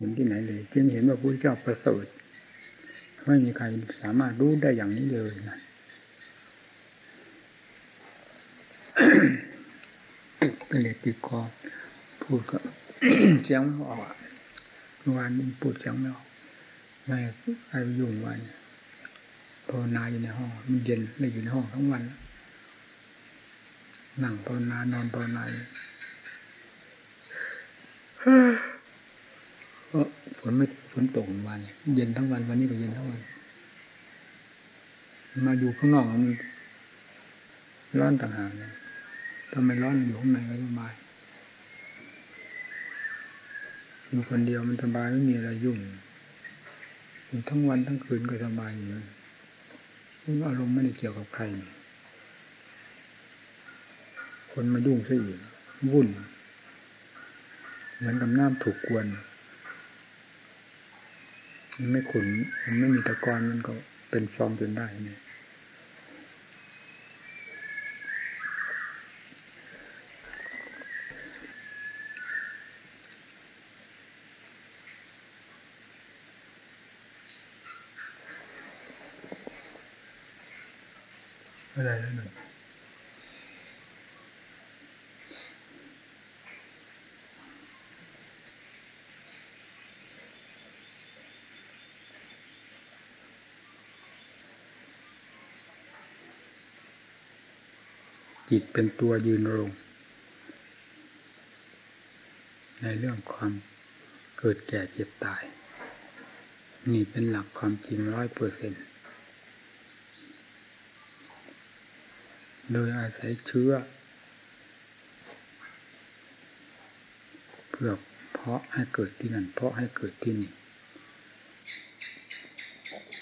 เห็นที่ไหนเลย จึงเห็นว่าพระพุทธเจ้าประเสริฐไม่มีใครสามารถรู้ได้อย่างนี้เลยนะเป็นเลติดคอพูดก็เสียงไม่ออกเมื่อวานนี้พูดเสียงไม่ออกไม่ใครยุ่งวันภาวนาอยู่ในห้องมันเย็นเลยอยู่ในห้องทั้งวันนั่งภาวนานอนภาวนา เพราะฝนไม่ฝนตกวันเย็นทั้งวันวันนี้ก็เย็นทั้งวัน มาอยู่ข้างนอกมันร้อนต่างหากนะทำไมร้อนอยู่ข้างในก็สบายอยู่คนเดียวมันสบายไม่มีอะไรยุ่งอยู่ทั้งวันทั้งคืนก็สบายอยู่นอารมณ์ไม่ได้เกี่ยวกับใคร คนมายุ่งซะอีกวุ่น เหมือนกับน้ำถูกกวน มันไม่ขุนมันไม่มีตะกอนมันก็เป็นฟองจนได้เนี่ยอะไรนั่น จิตเป็นตัวยืนรงในเรื่องความเกิดแก่เจ็บตาย นี่เป็นหลักความจริงร้อยเปอร์เซ็นต์โดยอาศัยเชื้อเพื่อเพาะให้เกิดที่นั่น เพาะให้เกิดที่นี่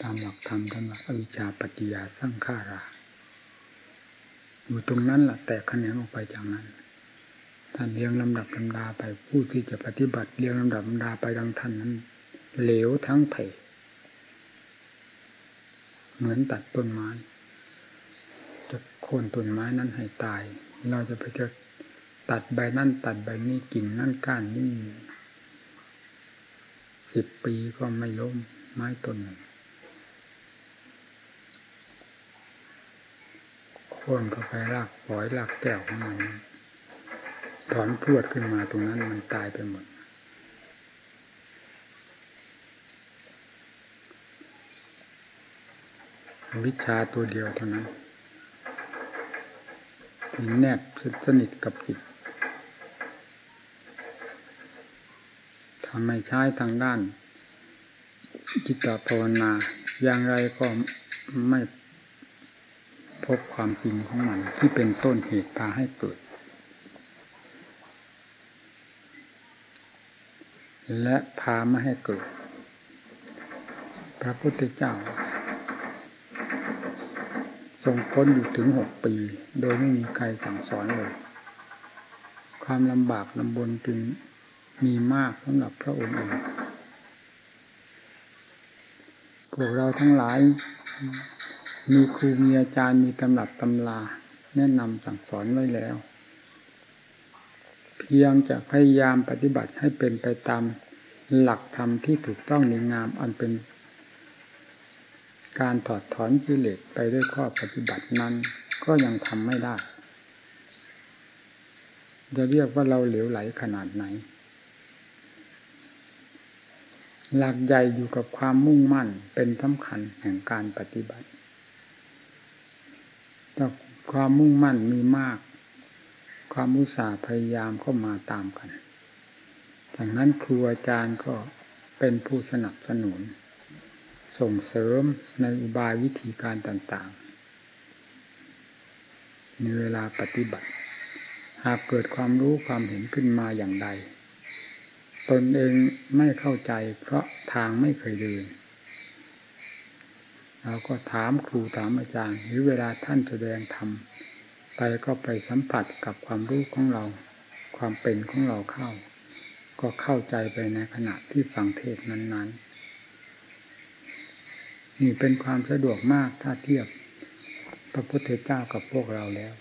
ตามหลักธรรมทั้งหลักอวิชชาปัจจยาสร้างขารา อยู่ตรงนั้นแหละแตกแขนงออกไปจากนั้นท่านเรียงลำดับลำดาไปผู้ที่จะปฏิบัติเรียงลำดับลำดาไปดังท่านนั้น เหลวทั้งเพเหมือนตัดต้นไม้จะโค่นต้นไม้นั้นให้ตาย เราจะไปจะตัดใบนั่นตัดใบนี้กิ่งนั่นก้านนี่สิบปีก็ไม่ล้มไม้ต้นหนึ่ง โค่นเข้าไปรากปล่อยรากแก้วของมันถอนพรวดขึ้นมาตรงนั้นมันตายไปหมด วิชาตัวเดียวเท่านั้นแนบสนิทกับจิตทำให้ใช้ทางด้านจิตตภาวนา อย่างไรก็ไม่ พบความจริงของมันที่เป็นต้นเหตุพาให้เกิด และพาไม่ให้เกิด พระพุทธเจ้า ทรงพ้นอยู่ถึงหกปี โดยไม่มีใครสั่งสอนเลย ความลำบากลำบนจึงมีมากสำหรับพระองค์เองพวกเราทั้งหลาย มีครูมีอาจารย์มีตำรับตำลาแนะนำสั่งสอนไว้แล้ว เพียงจะพยายามปฏิบัติให้เป็นไปตามหลักธรรมที่ถูกต้องในงามอันเป็น การถอดถอนกิเลสไปด้วยข้อปฏิบัตินั้น ก็ยังทำไม่ได้ จะเรียกว่าเราเหลวไหลขนาดไหน หลักใหญ่อยู่กับความมุ่งมั่นเป็นสำคัญแห่งการปฏิบัติ แต่ความมุ่งมั่นมีมาก ความอุตสาห์พยายามก็มาตามกันดังนั้นครูอาจารย์ก็เป็นผู้สนับสนุน ส่งเสริมในอุบายวิธีการต่างๆในเวลาปฏิบัติ หากเกิดความรู้ความเห็นขึ้นมาอย่างใด ตนเองไม่เข้าใจเพราะทางไม่เคยเดิน เราก็ถามครูถามอาจารย์ หรือเวลาท่านแสดงธรรมไปก็ไปสัมผัสกับความรู้ของเรา ความเป็นของเราเข้า ก็เข้าใจไปในขณะที่ฟังเทศนั้นๆ นี่เป็นความสะดวกมากถ้าเทียบพระพุทธเจ้ากับพวกเราแล้ว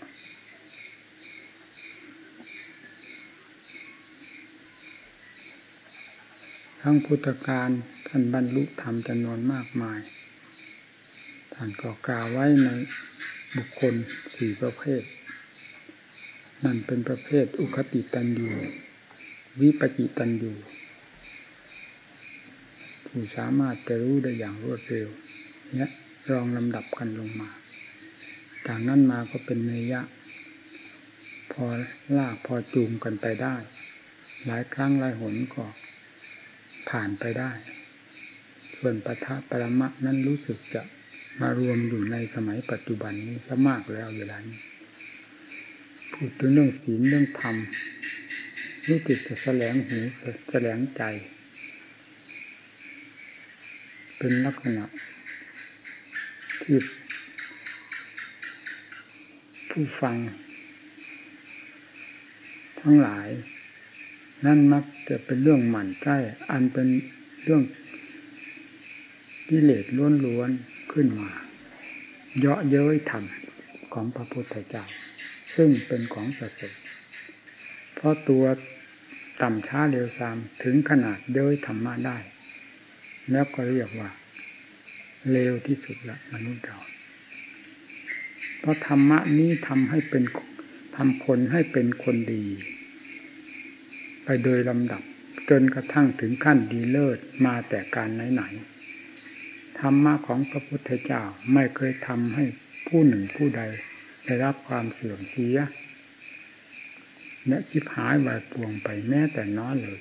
ทั้งพุทธการท่านบรรลุธรรมจำนวนมากมาย ท่านก็กล่าวไว้ในบุคคลสี่ประเภท นั่นเป็นประเภทอุคติตันยูวิปจิตันยูผู้สามารถจะรู้ได้อย่างรวดเร็วเนี่ยรองลำดับกันลงมา จากนั้นมาก็เป็นเนยะ พอลากพอจูงกันไปได้ หลายครั้งหลายหนก็ผ่านไปได้ ส่วนปทะปรมะนั้นรู้สึกจะ มารวมอยู่ในสมัยปัจจุบันนี้ซะมากแล้วเวลานี้พูดถึงเรื่องศีลเรื่องธรรมรู้สึกจะแสลงหูแสลงใจ เป็นลักษณะที่ผู้ฟัง ทั้งหลาย นั่นมักจะเป็นเรื่องหมั่นใจอันเป็นเรื่องกิเลสล้วนๆ ขึ้นมา เยาะเย้ยธรรมของพระพุทธเจ้า ซึ่งเป็นของประเสริฐเพราะตัวต่ำช้าเร็วซามถึงขนาดเย้ยธรรมะได้ แล้วก็เรียกว่าเลวที่สุดละมนุษย์เรา เพราะธรรมะนี้ทำให้เป็นทำคนให้เป็นคนดี ไปโดยลำดับจนกระทั่งถึงขั้นดีเลิศมาแต่การไหนๆ ธรรมะของพระพุทธเจ้าไม่เคยทำให้ผู้หนึ่งผู้ใดได้รับความเสื่อมเสียและชิบหายวายปวงไปแม้แต่น้อยเลย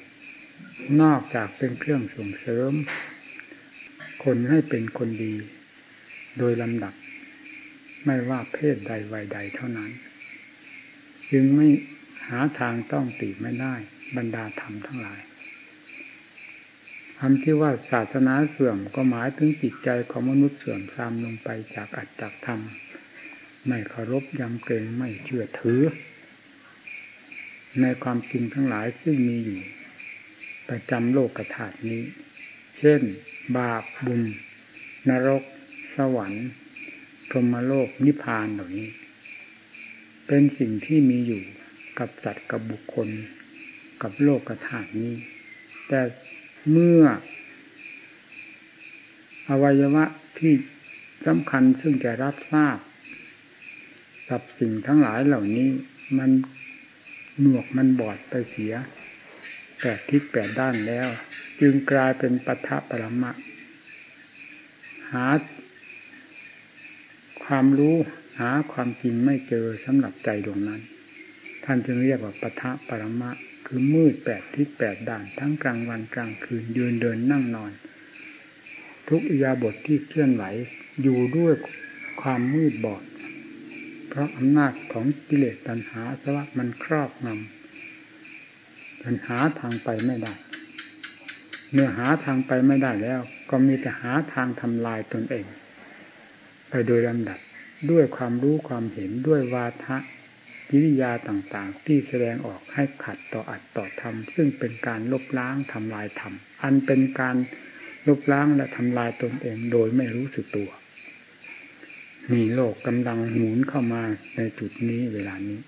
นอกจากเป็นเครื่องส่งเสริม คนให้เป็นคนดี โดยลำดับ ไม่ว่าเพศใดวัยใดเท่านั้น จึงไม่หาทางต้องติไม่ได้บรรดาธรรมทั้งหลาย คำที่ว่าศาสนาเสื่อมก็หมายถึงจิตใจของมนุษย์เสื่อมทรามลงไปจากอัตจากธรรม ไม่เคารพยำเกรงไม่เชื่อถือ ในความจริงทั้งหลายซึ่งมีอยู่ ประจำโลกกระถาดนี้ เช่น บาปบุญ นรก สวรรค์พรหมโลกนิพพานเหล่านี้ เป็นสิ่งที่มีอยู่กับจัดกับบุคคล กับโลกกระถางนี้ แต่ เมื่อ อวัยวะที่สำคัญซึ่งจะรับทราบ กับสิ่งทั้งหลายเหล่านี้ มันหนวกมันบอดไปเสียแปดทิศแปดด้านแล้ว จึงกลายเป็นปัทภปรมะ หา ความรู้หาความจริงไม่เจอสำหรับใจดวงนั้น ท่านจึงเรียกว่าปัทภปรมะ คือมืดแปดทิศแปดด่านทั้งกลางวันกลางคืนยืนเดินนั่งนอน ทุกอิยาบทที่เคลื่อนไหวอยู่ด้วยความมืดบอด เพราะอำนาจของกิเลสตัณหาสวะมันครอบงำปัญหาทางไปไม่ได้ เมื่อหาทางไปไม่ได้แล้ว ก็มีแต่หาทางทำลายตนเอง ไปโดยลำดับด้วยความรู้ความเห็นด้วยวาทะ กิริยาต่างๆ ที่แสดงออกให้ขัดต่ออัดต่อธรรม ซึ่งเป็นการลบล้างทำลายธรรม อันเป็นการลบล้างและทำลายตนเองโดยไม่รู้สึกตัว มีโลกกำลังหมุนเข้ามาในจุดนี้เวลานี้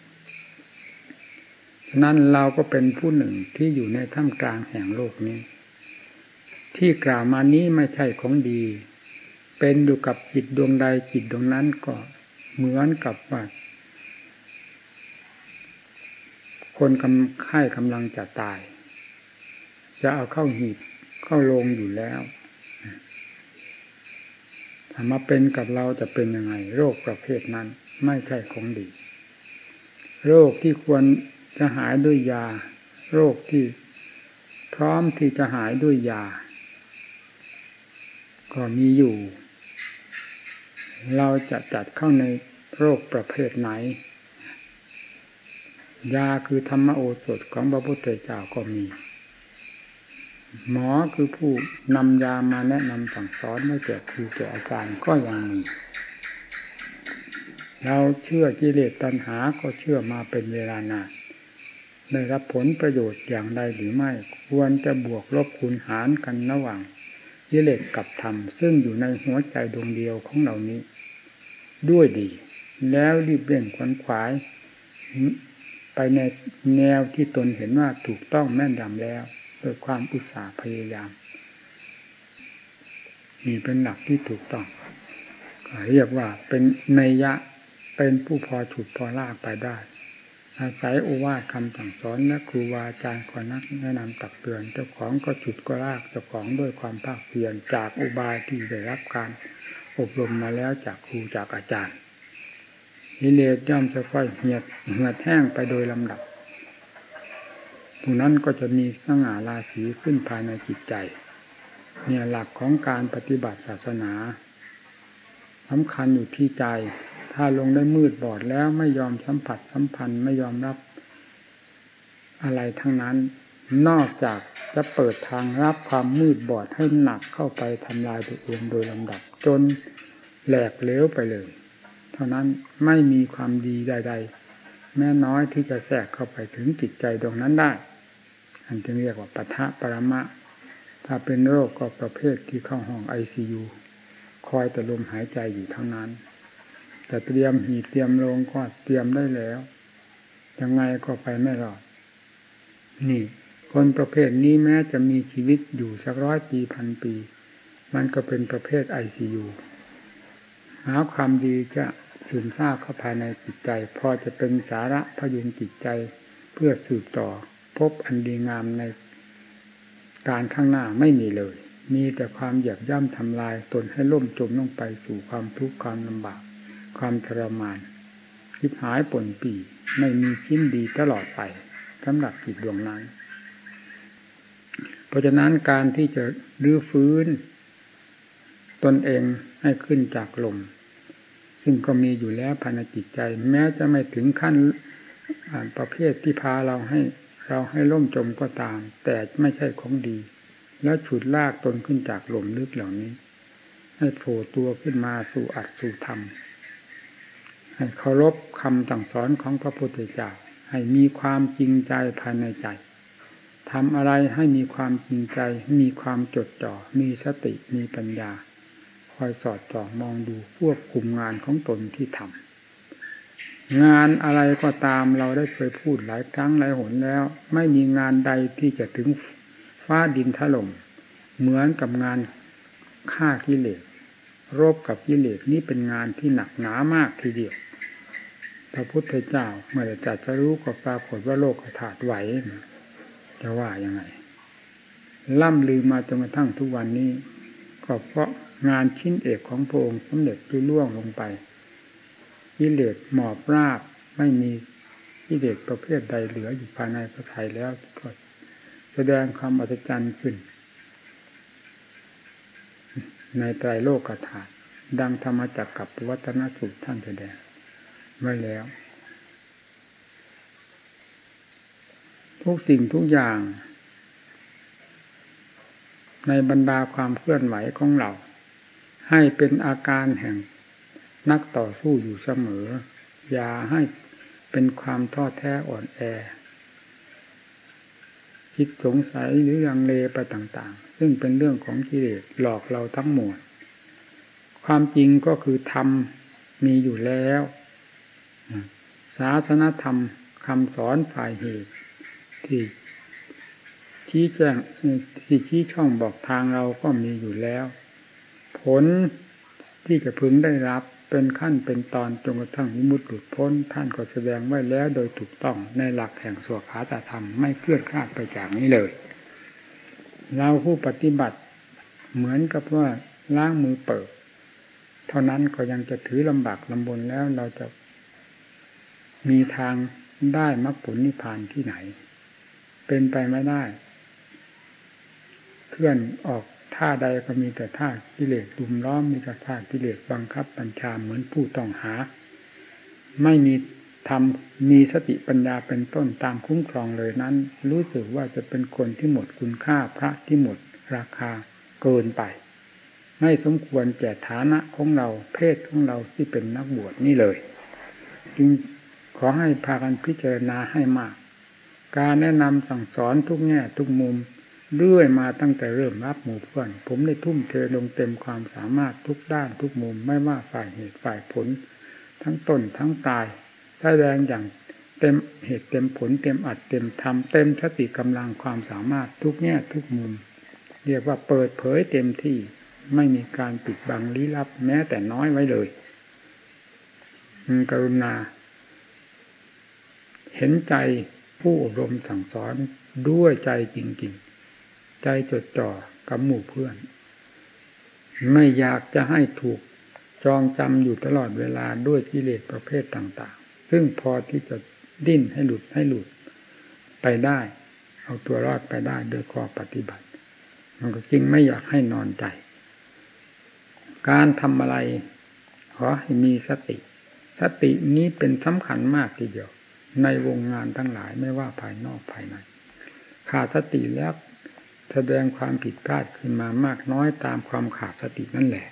นั้นเราก็เป็นผู้หนึ่งที่อยู่ในท่ามกลางแห่งโลกนี้ ที่กล่าวมานี้ไม่ใช่ของดี เป็นอยู่กับจิตดวงใดจิตดวงนั้นก็เหมือนกับว่า คนกำค่ายกำลังจะตาย จะเอาเข้าหีบเข้าลงอยู่แล้วถ้ามาเป็นกับเราจะเป็นยังไง โรคประเภทนั้นไม่ใช่ของดี โรคที่ควรจะหายด้วยยา โรคที่พร้อมที่จะหายด้วยยา ก็มีอยู่ เราจะจัดเข้าในโรคประเภทไหน ยาคือธรรมโอสถของพระพุทธเจ้าก็มี หมอคือผู้นำยามาแนะนำสั่งสอนให้แก่ครูแก่อาจารย์ก็ยังมี เราเชื่อกิเลสตัณหาก็เชื่อมาเป็นเวลานานได้รับผลประโยชน์อย่างใดหรือไม่ ควรจะบวกลบคูณหารกันระหว่างกิเลสกับธรรม ซึ่งอยู่ในหัวใจดวงเดียวของเหล่านี้ ด้วยดี แล้วรีบเร่งขวนขวาย ไปในแนวที่ตนเห็นว่าถูกต้องแม่นยำแล้วโดยความอุตสาห์พยายามนี่เป็นหลักที่ถูกต้องเรียกว่าเป็นนัยยะเป็นผู้พอฉุดพอลากไปได้ อาศัยโอวาทคำสั่งสอนและครูบาอาจารย์คนนักแนะนำตักเตือนเจ้าของก็ฉุดก็ลากเจ้าของด้วยความภาคเพียรจากอุบายที่ได้รับการอบรมมาแล้วจากครูจากอาจารย์ นิเลศย่อมจะค่อยเหียดเหือดแห้งไปโดยลำดับผู้นั้นก็จะมีสง่าราศีขึ้นภายในจิตใจ เนี่ยหลักของการปฏิบัติศาสนาสำคัญอยู่ที่ใจ ถ้าลงได้มืดบอดแล้วไม่ยอมสัมผัสสัมพันธ์ไม่ยอมรับ อะไรทั้งนั้น นอกจากจะเปิดทางรับความมืดบอดให้หนักเข้าไปทำลายตัวเองโดยลำดับจนแหลกเลี้ยวไปเลย ท่านั้นไม่มีความดีใด ๆ แม้น้อยที่จะแทรกเข้าไปถึงจิตใจตรงนั้นได้ อันจึงเรียกว่าปะทะปรมะ ถ้าเป็นโรคก็ประเภทที่เข้าห้องไอซียูคอยแต่ลมหายใจอยู่เท่านั้น แต่เตรียมหีเตรียมลงก็เตรียมได้แล้ว ยังไงก็ไปไม่รอด นี่ คนประเภทนี้แม้จะมีชีวิตอยู่สักร้อยปีพันปี มันก็เป็นประเภทไอซียูหาความดีจะ สืบทราบเข้าภายในจิตใจ พอจะเป็นสาระพยุงจิตใจเพื่อสืบต่อ พบอันดีงามในการข้างหน้าไม่มีเลย มีแต่ความหยียบย่ำทำลายตนให้ล่มจมลงไปสู่ความทุกข์ความลำบาก ความทรมานคิบหายป่นปีไม่มีชิ้นดีตลอดไปสำหรับจิตดวงนั้น เพราะฉะนั้นการที่จะรื้อฟื้น ตนเองให้ขึ้นจากลม ซึ่งก็มีอยู่แล้วภายในจิตใจ แม้จะไม่ถึงขั้นประเภทที่พาเราให้เราให้ล่มจมก็ตาม แต่ไม่ใช่ของดี แล้วฉุดลากตนขึ้นจากหล่มลึกเหล่านี้ ให้โผล่ตัวขึ้นมาสู่อัดสู่ธรรมให้เคารพคำสั่งสอนของพระพุทธเจ้าให้มีความจริงใจภายในใจทำอะไรให้มีความจริงใจ มีความจดจ่อ มีสติ มีปัญญา อยสอดจ่อมองดูควบคุมงานของตนที่ทำงานอะไรก็ตามเราได้เคยพูดหลายครั้งหลายหนแล้ว ไม่มีงานใดที่จะถึงฟ้าดินถล่มเหมือนกับงานฆ่ากิเลสรบกับกิเลสนี่เป็นงานที่หนักหนามากทีเดียวพระพุทธเจ้าเมื่อจะจะรู้ก็ปรากฏว่าโลกถาดไหวจะว่ายังไงล่ำลือมาจนกระทั่งทุกวันนี้ ก็เพราะ งานชิ้นเอกของพระองค์สำเร็จคือล่วงลงไปกิเลสหมอบราบไม่มีกิเลสประเภทใดเหลืออยู่ภายในพระไทยแล้วก็แสดงความอัศจรรย์ขึ้น ในไตรโลกธาตุดังธรรมจักกับวัฒนสุตท่านแสดงไว้แล้ว ทุกสิ่งทุกอย่าง ในบรรดาความเคลื่อนไหวของเรา ให้เป็นอาการแห่งนักต่อสู้อยู่เสมอ อย่าให้เป็นความท้อแท้อ่อนแอ คิดสงสัยหรือยังเลไปต่างๆ ซึ่งเป็นเรื่องของกิเลสหลอกเราทั้งหมด ความจริงก็คือธรรมมีอยู่แล้วศาสนธรรมคำสอนฝ่ายเหตุที่ชี้แจงที่ชี้ช่องบอกทางเราก็มีอยู่แล้ว ผลที่จะพึงได้รับเป็นขั้นเป็นตอนจนกระทั่งมุดหลุดพ้น ท่านก็แสดงไว้แล้วโดยถูกต้องในหลักแห่งสวขาตธรรมไม่เคลื่อนคลาดไปจากนี้เลย เราผู้ปฏิบัติเหมือนกับว่าล้างมือเปิด เท่านั้นก็ยังจะถือลำบากลำบนแล้วเราจะมีทางได้มรรคผลนิพพานที่ไหน เป็นไปไม่ได้ เคลื่อนออก ท่าใดก็มีแต่ท่ากิเลสดุมล้อมมีแต่ท่ากิเลสบังคับบัญชาเหมือนผู้ต้องหา ไม่มีทำมีสติปัญญาเป็นต้นตามคุ้มครองเลยนั้น รู้สึกว่าจะเป็นคนที่หมดคุณค่าพระที่หมดราคาเกินไป ไม่สมควรแก่ฐานะของเราเพศของเราที่เป็นนักบวชนี่เลย จึงขอให้พากันพิจารณาให้มาก การแนะนำสั่งสอนทุกแง่ทุกมุม เรื่อยมาตั้งแต่เริ่มรับหมู่เพื่อน ผมได้ทุ่มเทลงเต็มความสามารถทุกด้านทุกมุมไม่ว่าฝ่ายเหตุฝ่ายผล ทั้งต้นทั้งตายแสดงอย่างเต็มเหตุเต็มผลเต็มอัดเต็มทำเต็มสติกำลังความสามารถทุกแง่ทุกมุม เรียกว่าเปิดเผยเต็มที่ไม่มีการปิดบังลี้ลับแม้แต่น้อยไว้เลยกรุณา เห็นใจผู้อบรมสั่งสอนด้วยใจจริง ๆ ใจจดจ่อกับหมู่เพื่อน ไม่อยากจะให้ถูกจองจำอยู่ตลอดเวลาด้วยกิเลสประเภทต่าง ๆ ซึ่งพอที่จะดิ้นให้หลุดให้หลุดไปได้ เอาตัวรอดไปได้โดยข้อปฏิบัติ มันก็จริงไม่อยากให้นอนใจ การทำอะไรขอให้มีสติ สตินี้เป็นสำคัญมากทีเดียว ในวงงานทั้งหลายไม่ว่าภายนอกภายในขาดสติแล้ว แสดงความผิดพลาดขึ้นมามากน้อยตามความขาดสตินั่นแหละ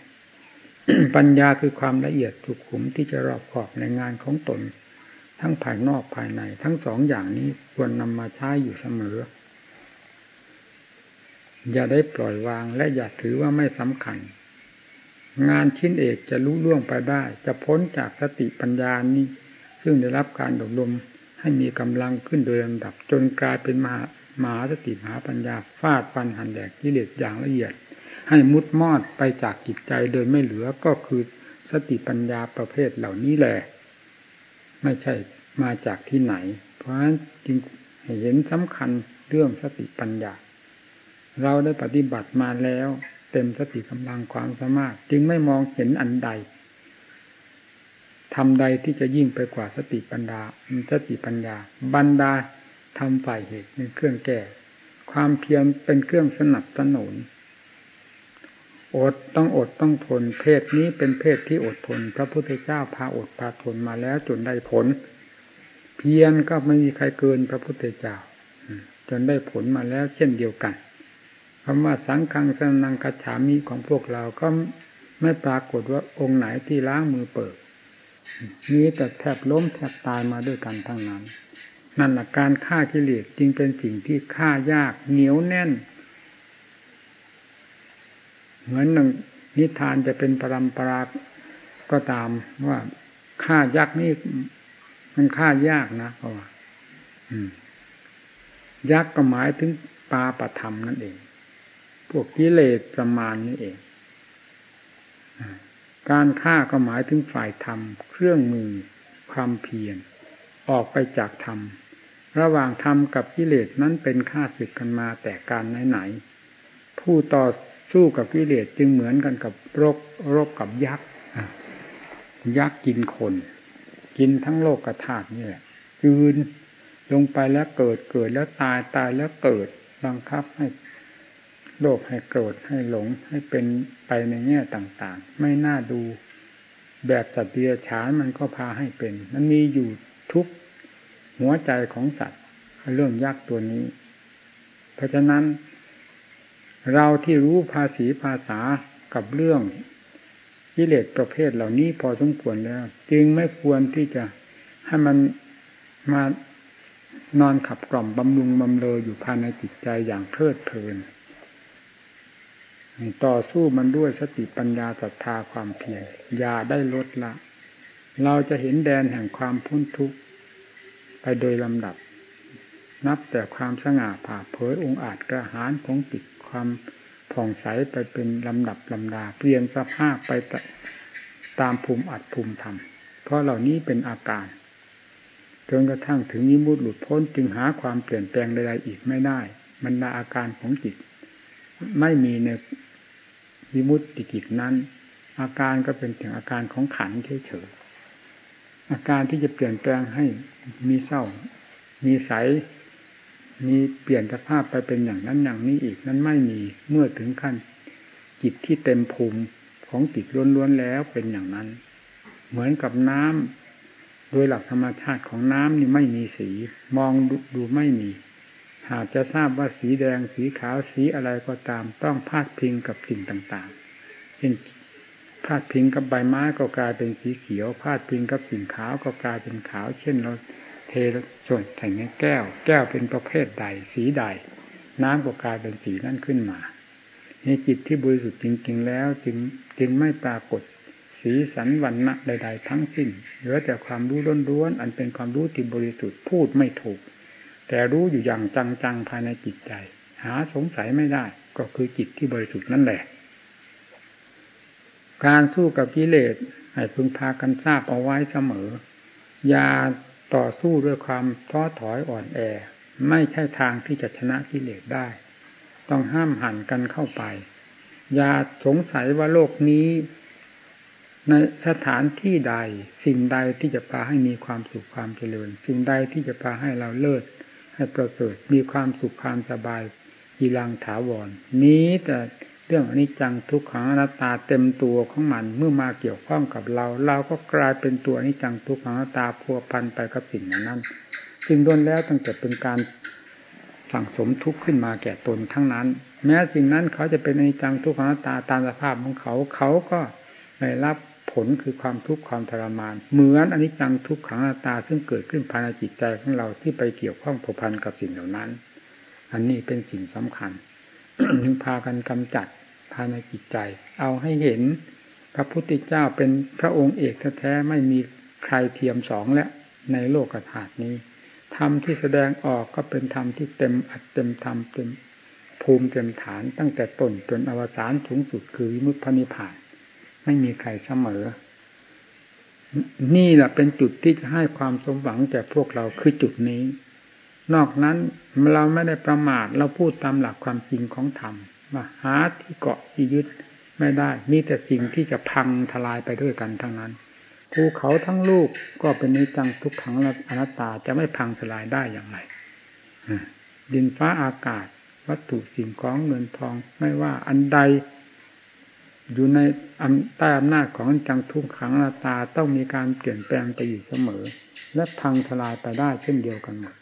ปัญญาคือความละเอียดสุขุมที่จะรอบขอบในงานของตน ทั้งภายนอกภายใน ทั้งสองอย่างนี้ควรนำมาใช้อยู่เสมอ อย่าได้ปล่อยวางและอย่าถือว่าไม่สำคัญ งานชิ้นเอกจะรู้ล่วงไปได้ จะพ้นจากสติปัญญานี้ ซึ่งได้รับการอบรม ให้มีกำลังขึ้นโดยลำดับ จนกลายเป็นมหามหาสติมหาปัญญาฟาดฟันหันแหลกกิเลสอย่างละเอียด ให้มุดมอดไปจากจิตใจโดยไม่เหลือก็คือสติปัญญาประเภทเหล่านี้แหละไม่ใช่มาจากที่ไหน เพราะฉะนั้นจึงเห็นสำคัญเรื่องสติปัญญา เราได้ปฏิบัติมาแล้ว เต็มสติกำลังความสามารถ จึงไม่มองเห็นอันใด ทำใดที่จะยิ่งไปกว่าสติปัญญาสติปัญญา บรรดาทำฝ่ายเหตุเป็นเครื่องแก้ ความเพียรเป็นเครื่องสนับสนุน อดต้องอดต้องทน เพศนี้เป็นเพศที่อดทน พระพุทธเจ้าพาอดพาทนมาแล้วจนได้ผล เพียรก็ไม่มีใครเกินพระพุทธเจ้า จนได้ผลมาแล้วเช่นเดียวกันคำว่าสังฆังสนังกัจฉามีของพวกเราก็ไม่ปรากฏว่าองค์ไหนที่ล้างมือเปิด มีแต่แทบล้มแทบตายมาด้วยกันทั้งนั้น นั่นแหละการฆ่ากิเลสจึงเป็นสิ่งที่ฆ่ายากเหนียวแน่น เหมือนหนึ่งนิทานจะเป็นปรำปราก็ตามว่าฆ่ายักษ์นี่มันฆ่ายากนะเพราะว่ายักษ์ก็หมายถึงปาปธรรมนั่นเอง พวกกิเลสสมานนี่เอง การฆ่าก็หมายถึงฝ่ายธรรม เครื่องมือ ความเพียรออกไปจากธรรม ระหว่างธรรมกับกิเลสนั้นเป็นข้าศึกกันมาแต่การไหนๆผู้ต่อสู้กับกิเลสจึงเหมือนกันกับโรบรบกับยักษ์ยักษ์กินคน กินทั้งโลกกระถานี่แหละยืนลงไปแล้วเกิดเกิดแล้วตายตายแล้วเกิดบังคับให้ โลภให้โกรธให้หลงให้เป็นไปในแง่ต่างๆ ไม่น่าดูแบบสัตว์เดรัจฉานมันก็พาให้เป็น มันมีอยู่ทุกหัวใจของสัตว์เรื่องยักตัวนี้ เพราะฉะนั้น เราที่รู้ภาษีภาษากับเรื่องกิเลสประเภทเหล่านี้พอสมควรแล้ว จึงไม่ควรที่จะให้มันมานอนขับกล่อมบำรุงบำเลออยู่ภายในจิตใจอย่างเพลิดเพลิน ต่อสู้มันด้วยสติปัญญาศรัทธาความเพียรอย่าได้ลดละ เราจะเห็นแดนแห่งความพ้นทุกข์ไปโดยลำดับ นับแต่ความสง่าผ่าเผยองค์อาจกระหารของจิตความผ่องใสไปเป็นลำดับลำดาเปลี่ยนสภาพไปตามภูมิอัดภูมิธรรม เพราะเหล่านี้เป็นอาการจนกระทั่งถึงนิมุตหลุดพ้นจึงหาความเปลี่ยนแปลงใดๆอีกไม่ได้ มันดาอาการของจิต ไม่มีใน วิมุตติกิจนั้น อาการก็เป็นถึงอาการของขันเฉยๆอาการที่จะเปลี่ยนแปลงให้มีเศร้า มีใส มีเปลี่ยนสภาพไปเป็นอย่างนั้นอย่างนี้อีกนั้นไม่มีเมื่อถึงขั้นจิตที่เต็มภูมิของจิตล้วนๆแล้วเป็นอย่างนั้น เหมือนกับน้ำโดยหลักธรรมชาติของน้ำนี่ไม่มีสี มองดูไม่มี หากจะทราบว่าสีแดงสีขาวสีอะไรก็ตาม ต้องพาดพิงกับสิ่งต่างๆเช่นพาดพิงกับใบไม้ก็กลายเป็นสีเขียว พาดพิงกับสิ่งขาวก็กลายเป็นขาว เช่นเราเทส่วนแข่งแก้ว แก้วเป็นประเภทใด สีใด น้ำก็กลายเป็นสีนั้นขึ้นมาในจิตที่บริสุทธิ์จริง ๆ แล้วจึงจึงไม่ปรากฏสีสันวันณะใด ๆ ทั้งสิ้นเหลือแต่ความรู้ล้วนๆอันเป็นความรู้ที่บริสุทธิ์พูดไม่ถูก แต่รู้อยู่อย่างจังๆภายในจิตใจ หาสงสัยไม่ได้ ก็คือจิตที่บริสุทธิ์นั่นแหละ การสู้กับกิเลสให้พึงพากันทราบเอาไว้เสมอ อย่าต่อสู้ด้วยความท้อถอยอ่อนแอ ไม่ใช่ทางที่จะชนะกิเลสได้ ต้องห้ามหันกันเข้าไป อย่าสงสัยว่าโลกนี้ ในสถานที่ใด สิ่งใดที่จะพาให้มีความสุขความเจริญ สิ่งใดที่จะพาให้เราเลิศ ให้ประเสริฐมีความสุขความสบายยีรังถาวรนี้แต่เรื่องอนิจจังทุกขังอนัตตาเต็มตัวของมันเมื่อมาเกี่ยวข้องกับเรา เราก็กลายเป็นตัวอนิจจังทุกขังอนัตตาพัวพันไปกับสิ่งนั้นจึงโดนแล้วตั้งแต่เป็นการสั่งสมทุกข์ขึ้นมาแก่ตนทั้งนั้น แม้สิ่งนั้นเขาจะเป็นอนิจจังทุกขังอนัตตาตามสภาพของเขาเขาก็ได้รับ ลคือความทุกข์ความทรมาน เหมือนอนิจจังทุกขังอนัตตาซึ่งเกิดขึ้นภายในจิตใจของเราที่ไปเกี่ยวข้องผูกพันกับสิ่งเหล่านั้น อันนี้เป็นสิ่งสำคัญจึงพากันกำจัดภายในจิตใจ เอาให้เห็นพระพุทธเจ้าเป็นพระองค์เอกแท้ๆไม่มีใครเทียมสองและในโลกธาตุนี้ธรรมที่แสดงออกก็เป็นธรรมที่เต็มอัดเต็มธรรมเต็มภูมิเต็มฐานตั้งแต่ต้นจนอวสานสูงสุดคือวิมุตตินิพพาน ไม่มีใครเสมอ นี่แหละเป็นจุดที่จะให้ความสมหวังแก่พวกเราคือจุดนี้ นอกนั้นเราไม่ได้ประมาทเราพูดตามหลักความจริงของธรรมว่าหาที่เกาะที่ยึดไม่ได้ มีแต่สิ่งที่จะพังทลายไปด้วยกันทั้งนั้นภูเขาทั้งลูกก็เป็นนิจังทุกขังอนัตตาจะไม่พังทลายได้อย่างไรดินฟ้าอากาศ วัตถุสิ่งของเงินทองไม่ว่าอันใด อยู่ในใต้อำนาจของจังทุกขังนาตาต้องมีการเปลี่ยนแปลงไปอยู่เสมอ และพังทลายไปได้เช่นเดียวกันหมด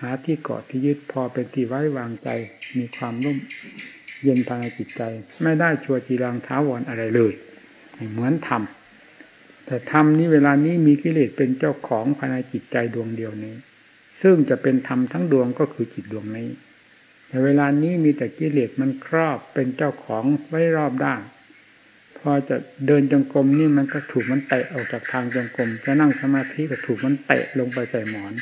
หาที่เกาะที่ยึดพอเป็นที่ไว้วางใจ มีความร่มเย็นภายในจิตใจ ไม่ได้ชัวจีรังท้าวรออะไรเลย เหมือนธรรมแต่ธรรมนี้เวลานี้มีกิเลสเป็นเจ้าของภายในจิตใจดวงเดียวนี้ ซึ่งจะเป็นธรรมทั้งดวงก็คือจิตดวงนี้ แต่เวลานี้มีแต่กิเลสมันครอบเป็นเจ้าของไว้รอบด้านพอจะเดินจงกรมนี่มันก็ถูกมันเตะออกจากทางจงกรม จะนั่งสมาธิก็ถูกมันเตะลงไปใส่หมอน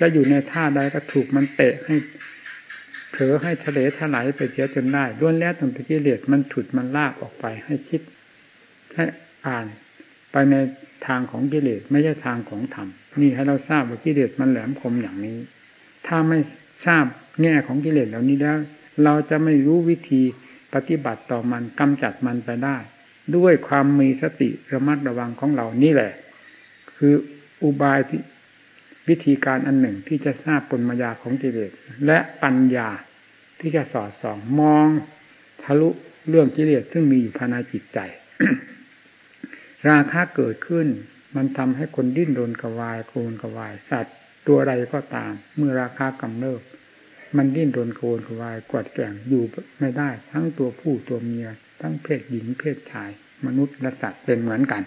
จะอยู่ในท่าใดก็ถูกมันเตะให้เผลอให้ทะเลถลายไปเสียจนได้ล้วนแล้วตั้งแต่กิเลสมันฉุดมันลากออกไปให้คิดให้อ่านไปในทางของกิเลสไม่ใช่ทางของธรรมนี่ให้เราทราบว่ากิเลสมันแหลมคมอย่างนี้ ถ้าไม่ ทราบแง่ของกิเลสเหล่านี้แล้ว เราจะไม่รู้วิธีปฏิบัติต่อมันกำจัดมันไปได้ ด้วยความมีสติระมัดระวังของเรานี่แหละ คืออุบายที่วิธีการอันหนึ่งที่จะทราบปนมายาของกิเลสและปัญญาที่จะสอดส่องมองทะลุเรื่องกิเลสซึ่งมีอยู่ภายในจิตใจ ราคะเกิดขึ้น มันทำให้คนดิ้นรนกระวายโกนกระวาย สัตว์ตัวใดก็ตาม เมื่อราคากำเริบ มันดิ้นรนโกนวายกวดแก่งอยู่ไม่ได้ ทั้งตัวผู้ตัวเมีย ทั้งเพศหญิงเพศชาย มนุษย์และสัตว์เป็นเหมือนกัน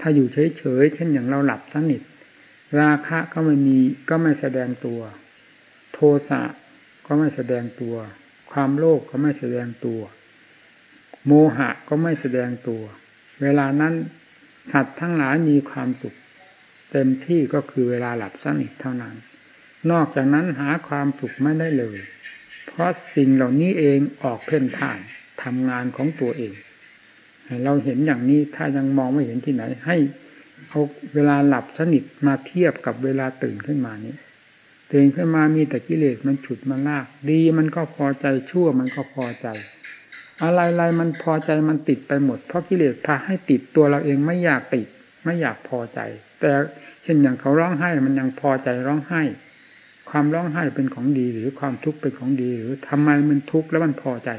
ถ้าอยู่เฉยๆเช่นอย่างเราหลับสนิทราคะก็ไม่มีก็ไม่แสดงตัว โทสะก็ไม่แสดงตัว ความโลภกก็ไม่แสดงตัว โมหะก็ไม่แสดงตัว เวลานั้นสัตว์ทั้งหลายมีความสุขเต็มที่ก็คือเวลาหลับสนิทเท่านั้น นอกจากนั้นหาความสุขไม่ได้เลย เพราะสิ่งเหล่านี้เองออกเพ่นพ่านทำงานของตัวเอง เราเห็นอย่างนี้ถ้ายังมองไม่เห็นที่ไหน ให้เอาเวลาหลับสนิทมาเทียบกับเวลาตื่นขึ้นมานี้ตื่นขึ้นมามีแต่กิเลสมันฉุดมันลาก ดีมันก็พอใจชั่วมันก็พอใจ อะไรๆมันพอใจมันติดไปหมด เพราะกิเลสพาให้ติดตัวเราเองไม่อยากติด ไม่อยากพอใจ แต่เช่นอย่างเขาร้องไห้มันยังพอใจร้องไห้ ความร้องไห้เป็นของดี หรือความทุกข์เป็นของดี หรือทำไมมันทุกข์แล้วมันพอใจ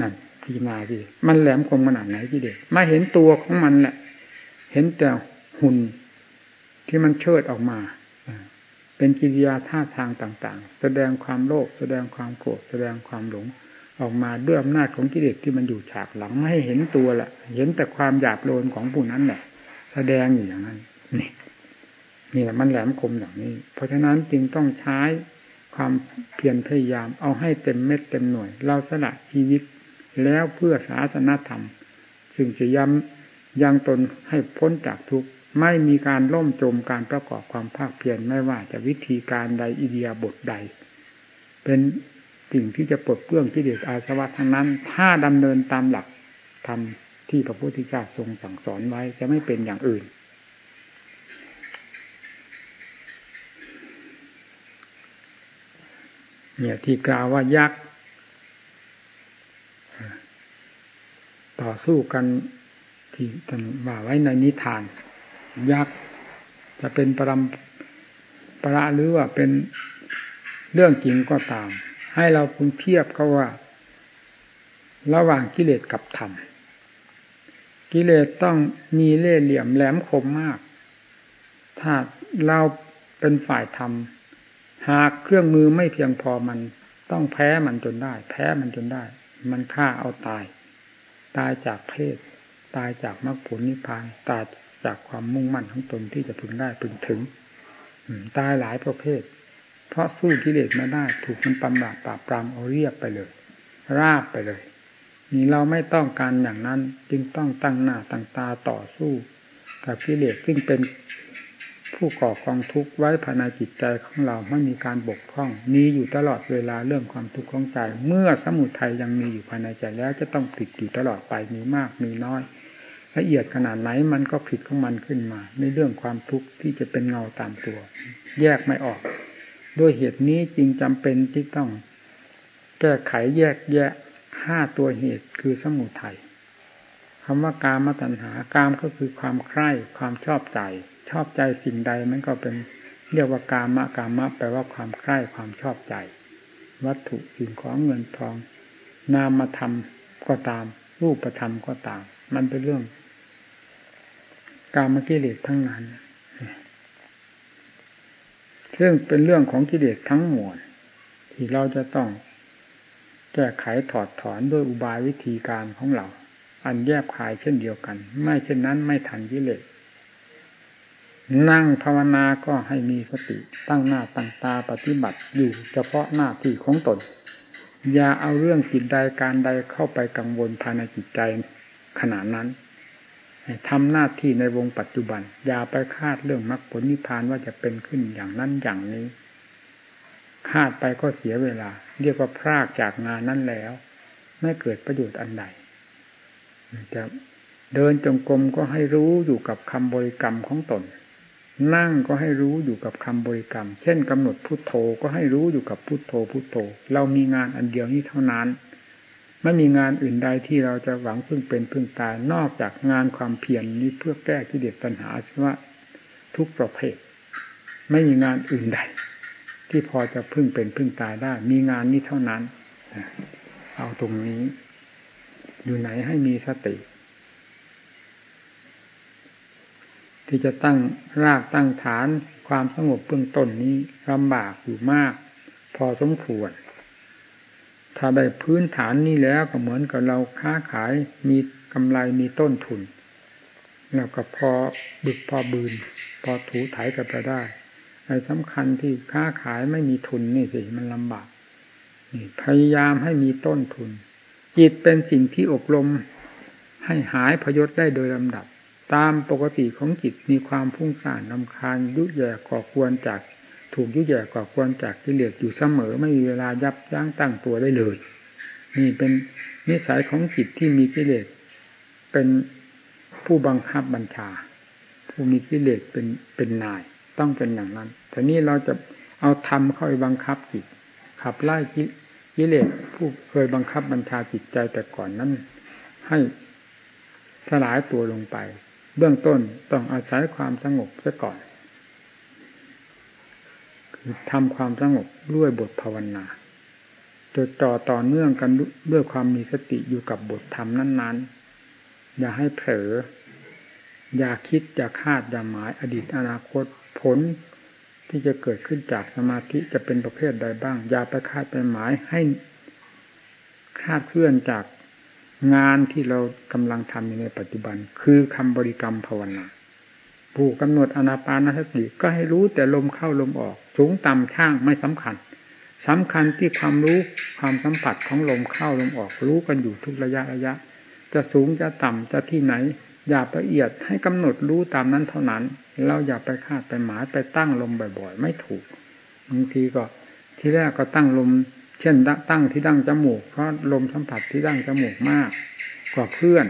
นั่นพีมาดีมันแหลมคมขนาดไหนที่เด็กมาเห็นตัวของมันแหละ เห็นแต่หุ่นที่มันเชิดออกมาเป็นกิริยาท่าทางต่าง ๆ แสดงความโลภแสดงความโกรธแสดงความหลงออกมาด้วยอำนาจของกิเลสที่มันอยู่ฉากหลังไม่ให้เห็นตัวแหละเห็นแต่ความหยาบโลนของผู้นั้นแหละแสดงอยู่อย่างนั้นนี่ นี่แหละมันแหลมคมอย่างนี้ เพราะฉะนั้นจึงต้องใช้ความเพียรพยายามเอาให้เต็มเม็ดเต็มหน่วย เราสละชีวิตแล้วเพื่อศาสนธรรม ซึ่งจะย้ำยังตนให้พ้นจากทุกข์ไม่มีการล่มจมการประกอบความภาคเพียรไม่ว่าจะวิธีการใดอิเดียบทใด เป็นสิ่งที่จะปลดเปลื้องที่เดชอาสวะทั้งนั้น ถ้าดำเนินตามหลักธรรมที่พระพุทธเจ้าทรงสั่งสอนไว้จะไม่เป็นอย่างอื่น เนี่ยที่กล่าวว่ายักษ์ต่อสู้กันที่ท่านว่าไว้ในนิทาน ยักษ์จะเป็นปรำประหรือว่าเป็นเรื่องจริงก็ตาม ให้เราคุณเทียบเขาว่า ระหว่างกิเลสกับธรรมกิเลสต้องมีเล่ห์เหลี่ยมแหลมคมมาก ถ้าเราเป็นฝ่ายธรรม หากเครื่องมือไม่เพียงพอมันต้องแพ้มันจนได้ แพ้มันจนได้ มันฆ่าเอาตาย ตายจากเพศ ตายจากมรรคผลนิพพาน ตายจากความมุ่งมั่นของตนที่จะพึงได้พึงถึงตายหลายประเภท เพราะสู้กิเลสม่ได้ ถูกมันปำราบปราบปรามเอาเรียบไปเลย ราบไปเลย นี่เราไม่ต้องการอย่างนั้นจึงต้องตั้งหน้าตั้งตาต่อสู้ กับกิเลสซึ่งเป็น ผู้ก่อกองทุกข์ไว้ภายในจิตใจของเราไม่มีการบกพร่อง มีอยู่ตลอดเวลาเรื่องความทุกข์ของใจ เมื่อสมุทัยยังมีอยู่ภายในใจแล้วจะต้องผิดอยู่ตลอดไปมีมากมีน้อย ละเอียดขนาดไหนมันก็ผิดของมันขึ้นมา ในเรื่องความทุกข์ที่จะเป็นเงาตามตัว แยกไม่ออก ด้วยเหตุนี้จึงจำเป็นที่ต้อง แก้ไขแยกแยะห้าตัวเหตุคือสมุทัยคำว่ากามตัณหากามก็คือความใคร่ความชอบใจ ชอบใจสิ่งใดมันก็เป็นเรียกว่ากามะกามะแปลว่าความใกล้ความชอบใจ วัตถุสิ่งของเงินทอง นามธรรมก็ตาม รูปธรรมก็ตาม มันเป็นเรื่อง กามกิเลสทั้งนั้นซึ่งเป็นเรื่องของกิเลสทั้งมวลที่เราจะต้องแก้ไขถอดถอนด้วยอุบายวิธีการของเรา อันแยบคายเช่นเดียวกัน ไม่เช่นนั้นไม่ทันกิเลส นั่งภาวนาก็ให้มีสติตั้งหน้าตั้งตาปฏิบัติอยู่เฉพาะหน้าที่ของตน อย่าเอาเรื่องจิตใดการใดเข้าไปกังวลภายในจิตใจขณะนั้นทำหน้าที่ในวงปัจจุบัน อย่าไปคาดเรื่องมรรคผลนิพพานว่าจะเป็นขึ้นอย่างนั้นอย่างนี้ คาดไปก็เสียเวลา เรียกว่าพรากจากงานนั้นแล้ว ไม่เกิดประโยชน์อันใดจะเดินจงกรมก็ให้รู้อยู่กับคำบริกรรมของตน นั่งก็ให้รู้อยู่กับคำบริกรรม เช่นกำหนดพุทโธก็ให้รู้อยู่กับพุทโธพุทโธ เรามีงานอันเดียวนี้เท่านั้น ไม่มีงานอื่นใดที่เราจะหวังพึ่งเป็นพึ่งตายนอกจากงานความเพียรนนี้เพื่อแก้ที่เด็ดปัญหาสิว่าทุกประเภท ไม่มีงานอื่นใด ที่พอจะพึ่งเป็นพึ่งตายได้ มีงานนี้เท่านั้น เอาตรงนี้ อยู่ไหนให้มีสติ ที่จะตั้งรากตั้งฐานความสงบเบื้องต้นนี้ลำบากอยู่มาก พอสมควร ถ้าได้พื้นฐานนี้แล้วก็เหมือนกับเราค้าขายมีกำไรมีต้นทุนแล้วก็พอบึกพอบืน พอถูถ่ายกันไปได้ไอ้สำคัญที่ค้าขายไม่มีทุนนี่สิมันลำบากนี่พยายามให้มีต้นทุน จิตเป็นสิ่งที่อบรมให้หายพยศได้โดยลำดับ ตามปกติของจิตมีความพุ่งซ่านลำคาญยุแย่ก่อควรจากถูกยุแย่ก่อควรจากกิเลสอยู่เสมอไม่มีเวลายับยั้งตั้งตัวได้เลย นี่เป็นนิสัยของจิตที่มีกิเลสเป็นผู้บังคับบัญชา ผู้มีกิเลสเป็นเป็นนายต้องเป็นอย่างนั้นแต่นี้เราจะเอาธรรมเข้าไปบังคับจิตขับไล่กิเลสผู้เคยบังคับบัญชาจิตใจแต่ก่อนนั้นให้สลายตัวลงไป เบื้องต้นต้องอาศัยความสงบซะก่อน คือทำความสงบด้วยบทภาวนาจดจ่อต่อเนื่องกันด้วยความมีสติอยู่กับบทธรรมนั้น ๆ อย่าให้เผลอ อย่าคิด อย่าคาด อย่าหมายอดีตอนาคตผลที่จะเกิดขึ้นจากสมาธิจะเป็นประเภทใดบ้าง อย่าไปคาดไปหมายให้คาดเคลื่อนจาก งานที่เรากำลังทำอยู่ในปัจจุบัน คือคำบริกรรมภาวนาผู้กำหนดอนาปานสติก็ให้รู้แต่ลมเข้าลมออก สูงต่ำช่างไม่สำคัญสำคัญที่ความรู้ความสัมผัสของลมเข้าลมออก รู้กันอยู่ทุกระยะระยะ จะสูงจะต่ำจะที่ไหน อย่าละเอียดให้กำหนดรู้ตามนั้นเท่านั้น เราอย่าไปคาดไปหมายไปตั้งลมบ่อย ๆ ไม่ถูกบางทีก็ที่แรกก็ตั้งลม เช่นตั้งที่ดั้งจมูกเพราะลมสัมผัสที่ดั้งจมูกมาก กว่าเพื่อน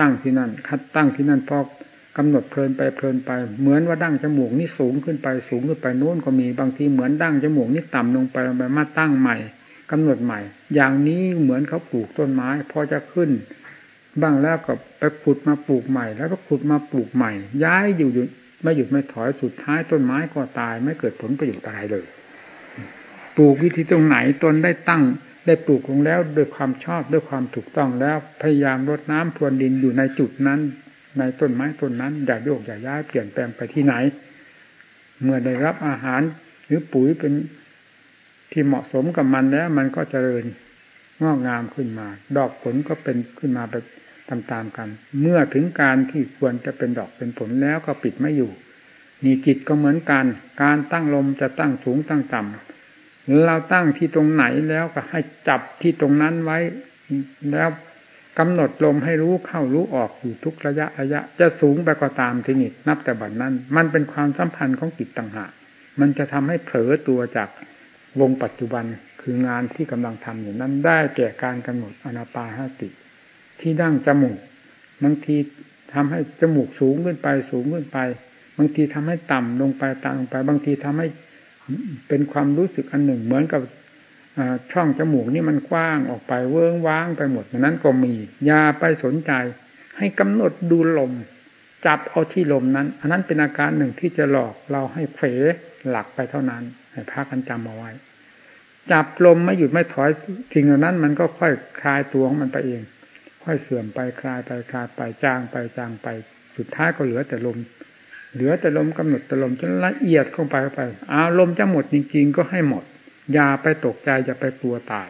ตั้งที่นั่น คัดตั้งที่นั่นพอกำหนดเพลินไปเพลินไป เหมือนว่าดั้งจมูกนี่สูงขึ้นไปสูงขึ้นไปโน้นก็มีบางทีเหมือนดั้งจมูกนี่ต่ำลงไปไปมาตั้งใหม่กำหนดใหม่ อย่างนี้เหมือนเขาปลูกต้นไม้ พอจะขึ้น บ้างแล้วก็ไปขุดมาปลูกใหม่ แล้วก็ขุดมาปลูกใหม่ ย้ายอยู่อยู่ไม่หยุดไม่ถอยสุดท้ายต้นไม้ก็ตายไม่เกิดผลประโยชน์อะไรเลย ปลูกวิธีตรงไหนตนได้ตั้ง ได้ปลูกลงแล้วด้วยความชอบด้วยความถูกต้องแล้วพยายามรดน้ำพรวนดินอยู่ในจุดนั้น ในต้นไม้ต้นนั้นอย่าโยกอย่าย้ายเปลี่ยนแปลงไปที่ไหน เมื่อได้รับอาหารหรือปุ๋ยเป็นที่เหมาะสมกับมันแล้ว มันก็เจริญงอกงามขึ้นมา ดอกผลก็เป็นขึ้นมาไปตามๆกัน เมื่อถึงการที่ควรจะเป็นดอกเป็นผลแล้วก็ปิดไม่อยู่นี่จิตก็เหมือนกัน การตั้งลมจะตั้งสูงตั้งต่ำ เราตั้งที่ตรงไหนแล้วก็ให้จับที่ตรงนั้นไว้ แล้วกำหนดลมให้รู้เข้ารู้ออกอยู่ทุกระยะระยะ จะสูงไปก็ตามทีนี้นับแต่บัดนั้น มันเป็นความสัมพันธ์ของจิตต่างหากมันจะทำให้เผลอตัวจากวงปัจจุบันคืองานที่กำลังทำอยู่นั้นได้แก่การกำหนดอนาปาหาติ ที่ดั้งจมูกบางทีทำให้จมูกสูงขึ้นไปสูงขึ้นไป บางทีทำให้ต่ำลงไปต่างไป บางทีทำให้ เป็นความรู้สึกอันหนึ่ง เหมือนกับช่องจมูกนี่มันกว้างออกไปเวิ้งว้างไปหมดนั้นก็มีอย่าไปสนใจ ให้กำหนดดูลม จับเอาที่ลมนั้น อันนั้นเป็นอาการหนึ่งที่จะหลอกเราให้เผลหลักไปเท่านั้น ให้พากันจำเอาไว้ จับลมไม่หยุดไม่ถอยสิ่งเหล่านั้น มันก็ค่อยคลายตัวของมันไปเอง ค่อยเสื่อมไปคลายไปคลายไปจางไปจางไป สุดท้ายก็เหลือแต่ลม เหลือแต่ลมกำหนดแต่ลมจนละเอียดเข้าไปเข้าไปอาลมจะหมดจริง ๆ ก็ให้หมด อย่าไปตกใจอย่าไปกลัวตาย